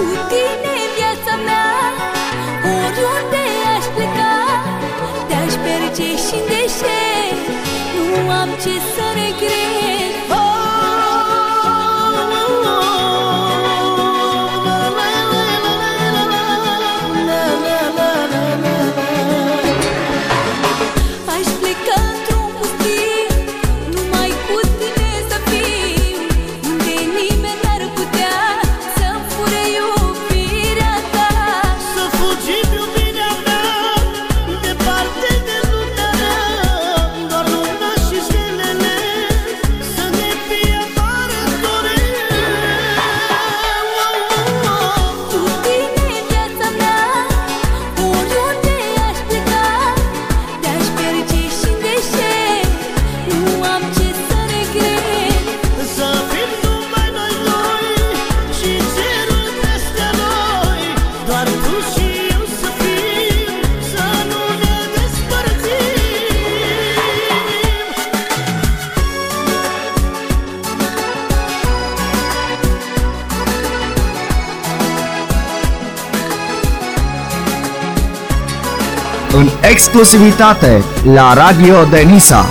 Cu tine viața mea. Oriunde aș pleca Te-aș Nu am ce să regret. în exclusivitate la Radio Denisa.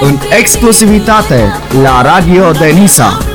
În exclusivitate la Radio Denisa.